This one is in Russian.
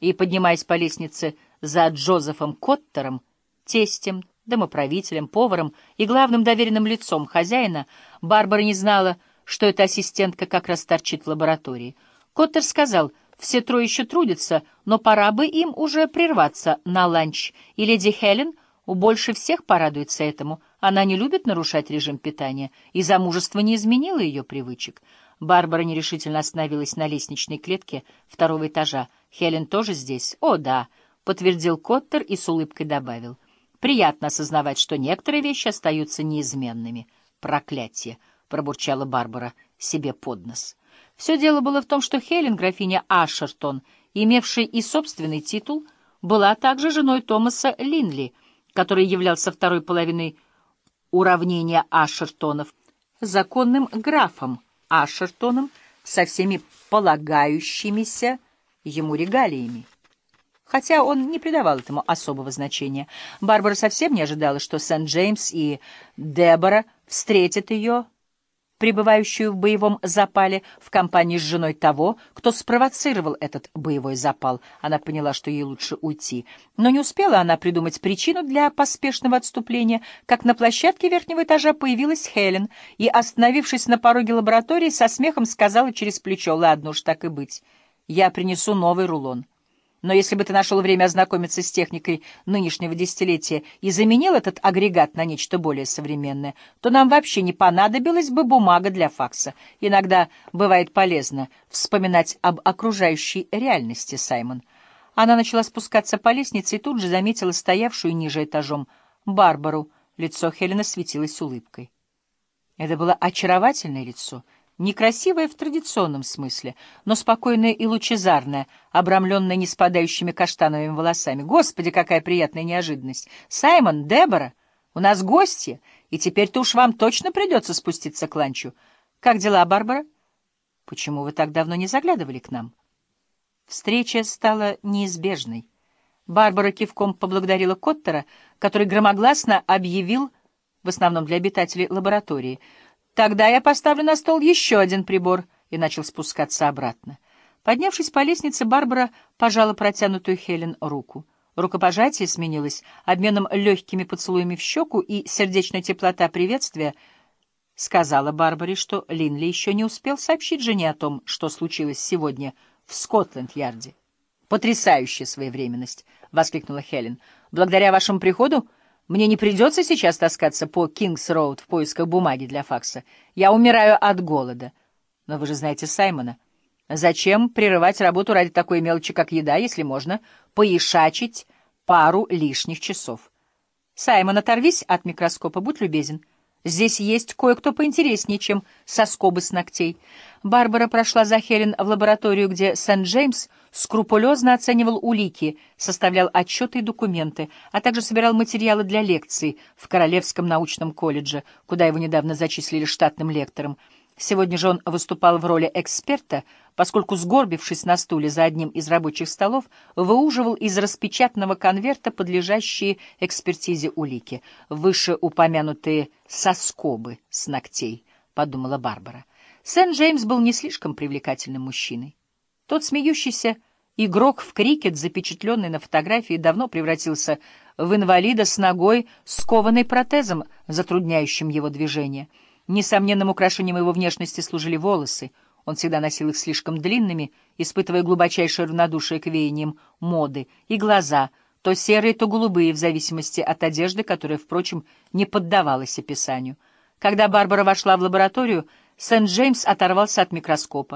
и, поднимаясь по лестнице за Джозефом Коттером, тестем, домоправителем, поваром и главным доверенным лицом хозяина, Барбара не знала, что эта ассистентка как раз торчит в лаборатории. Коттер сказал, все трое еще трудятся, но пора бы им уже прерваться на ланч, и леди Хелен больше всех порадуется этому. Она не любит нарушать режим питания, и замужество не изменило ее привычек. Барбара нерешительно остановилась на лестничной клетке второго этажа. «Хелен тоже здесь?» «О, да», — подтвердил Коттер и с улыбкой добавил. «Приятно осознавать, что некоторые вещи остаются неизменными». «Проклятие!» — пробурчала Барбара себе под нос. Все дело было в том, что Хелен, графиня Ашертон, имевшая и собственный титул, была также женой Томаса Линли, который являлся второй половиной уравнения Ашертонов, законным графом, Ашертоном со всеми полагающимися ему регалиями. Хотя он не придавал этому особого значения. Барбара совсем не ожидала, что Сент-Джеймс и Дебора встретят ее пребывающую в боевом запале, в компании с женой того, кто спровоцировал этот боевой запал. Она поняла, что ей лучше уйти. Но не успела она придумать причину для поспешного отступления, как на площадке верхнего этажа появилась Хелен и, остановившись на пороге лаборатории, со смехом сказала через плечо, «Ладно уж, так и быть, я принесу новый рулон». Но если бы ты нашел время ознакомиться с техникой нынешнего десятилетия и заменил этот агрегат на нечто более современное, то нам вообще не понадобилась бы бумага для факса. Иногда бывает полезно вспоминать об окружающей реальности, Саймон. Она начала спускаться по лестнице и тут же заметила стоявшую ниже этажом Барбару. Лицо Хелена светилось улыбкой. Это было очаровательное лицо — некрасивая в традиционном смысле, но спокойная и лучезарная, обрамленная не спадающими каштановыми волосами. Господи, какая приятная неожиданность! Саймон, Дебора, у нас гости, и теперь-то уж вам точно придется спуститься к ланчу. Как дела, Барбара? Почему вы так давно не заглядывали к нам? Встреча стала неизбежной. Барбара кивком поблагодарила Коттера, который громогласно объявил, в основном для обитателей лаборатории — Тогда я поставлю на стол еще один прибор и начал спускаться обратно. Поднявшись по лестнице, Барбара пожала протянутую Хелен руку. Рукопожатие сменилось обменом легкими поцелуями в щеку, и сердечная теплота приветствия сказала Барбаре, что Линли еще не успел сообщить жене о том, что случилось сегодня в Скотленд-Ярде. «Потрясающая своевременность!» — воскликнула Хелен. «Благодаря вашему приходу мне не придется сейчас таскаться по Кингс-Роуд в поисках бумаги для факса. Я умираю от голода. Но вы же знаете Саймона. Зачем прерывать работу ради такой мелочи, как еда, если можно поишачить пару лишних часов? Саймон, оторвись от микроскопа, будь любезен. Здесь есть кое-кто поинтереснее, чем соскобы с ногтей. Барбара прошла за Хелен в лабораторию, где Сент-Джеймс скрупулезно оценивал улики, составлял отчеты и документы, а также собирал материалы для лекций в Королевском научном колледже, куда его недавно зачислили штатным лектором. Сегодня же он выступал в роли эксперта, поскольку, сгорбившись на стуле за одним из рабочих столов, выуживал из распечатанного конверта подлежащие экспертизе улики, вышеупомянутые соскобы с ногтей, — подумала Барбара. Сент-Джеймс был не слишком привлекательным мужчиной. Тот смеющийся игрок в крикет, запечатленный на фотографии, давно превратился в инвалида с ногой, скованной протезом, затрудняющим его движение — Несомненным украшением его внешности служили волосы. Он всегда носил их слишком длинными, испытывая глубочайшее равнодушие к веяниям моды, и глаза, то серые, то голубые, в зависимости от одежды, которая, впрочем, не поддавалась описанию. Когда Барбара вошла в лабораторию, Сент-Джеймс оторвался от микроскопа.